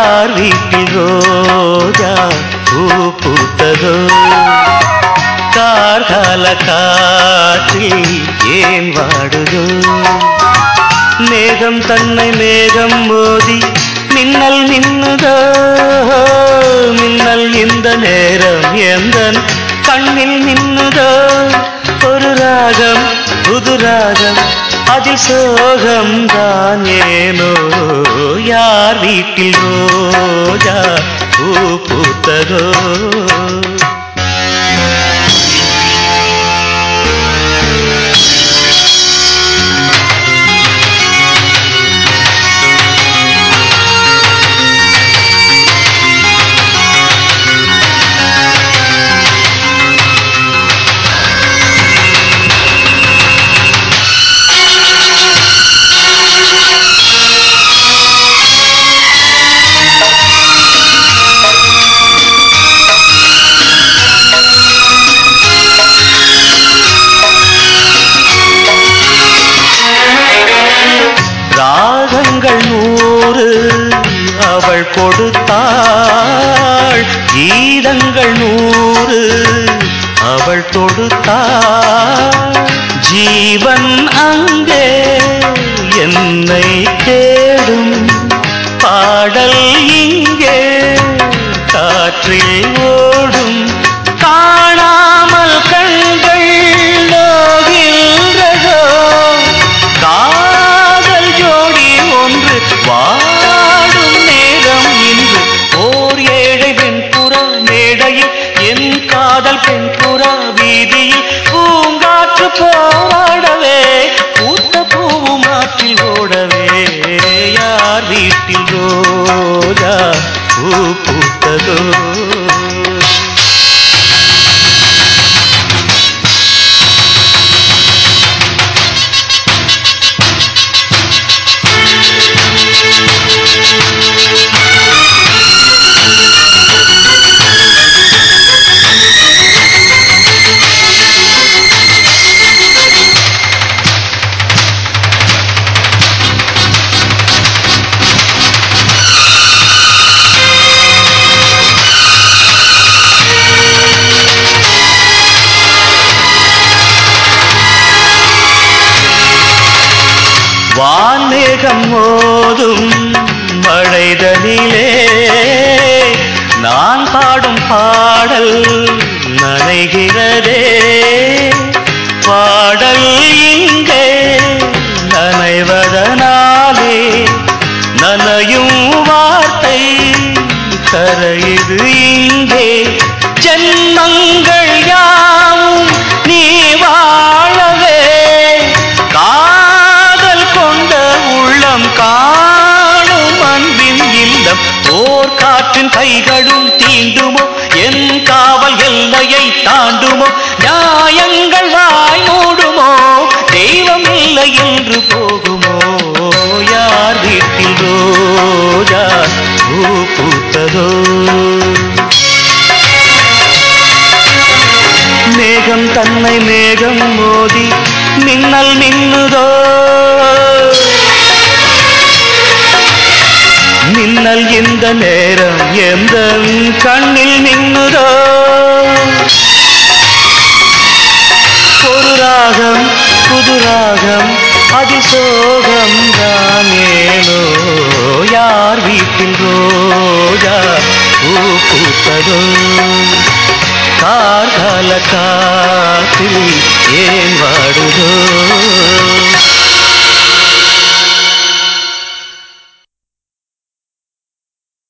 யார் வீட்டில் ரோஜா பூ பூத்ததோ கார்கால காற்றில் ஏன் வாடுதோ மேகம் தன்னை மேகம் மோதி மின்னல் மின்னுதோ மின்னல் இந்த நேரம் எந்த கண்ணில் மின்னுதோ ஒரு ராகம் புது ராகம் വീട്ടിൽ പോയാ ராகங்கள் நூறு அவள் கொடுத்தாள். கீதங்கள் நூறு அவள் தொடுத்தாள் ஜீவன் அங்கே என்னை தேடும். பாடல் இங்கே காற்றில் ஓ வான்மேகம் மோதும் மழைதனிலே நான் பாடும் பாடல் நனைகிறதே. பாடல் இங்கே நனைவதனாலே நனையும் வார்த்தை கரையுது இங்கே. ஓர் காற்றின் கைகளும் தீண்டுமோ? என் காவல் எல்லையை தாண்டுமோ? நியாயங்கள் வாய் மூடுமோ? தெய்வம் இல்லை என்று போகுமோ? யார் வீட்டில் ரோஜா பூ பூத்ததோ? மேகம் தன்னை மேகம் மோதி மின்னல் மின்னுதோ? மின்னல் இந்த நேரம் எந்த கண்ணில் மின்னுதோ? ஒரு ராகம் புது ராகம் அதிசோகம் தானேனோ யார் வீட்டில் ரோஜா பூ பூத்ததோ? கார்கால காத்தில் ஏன் வாடுதோ?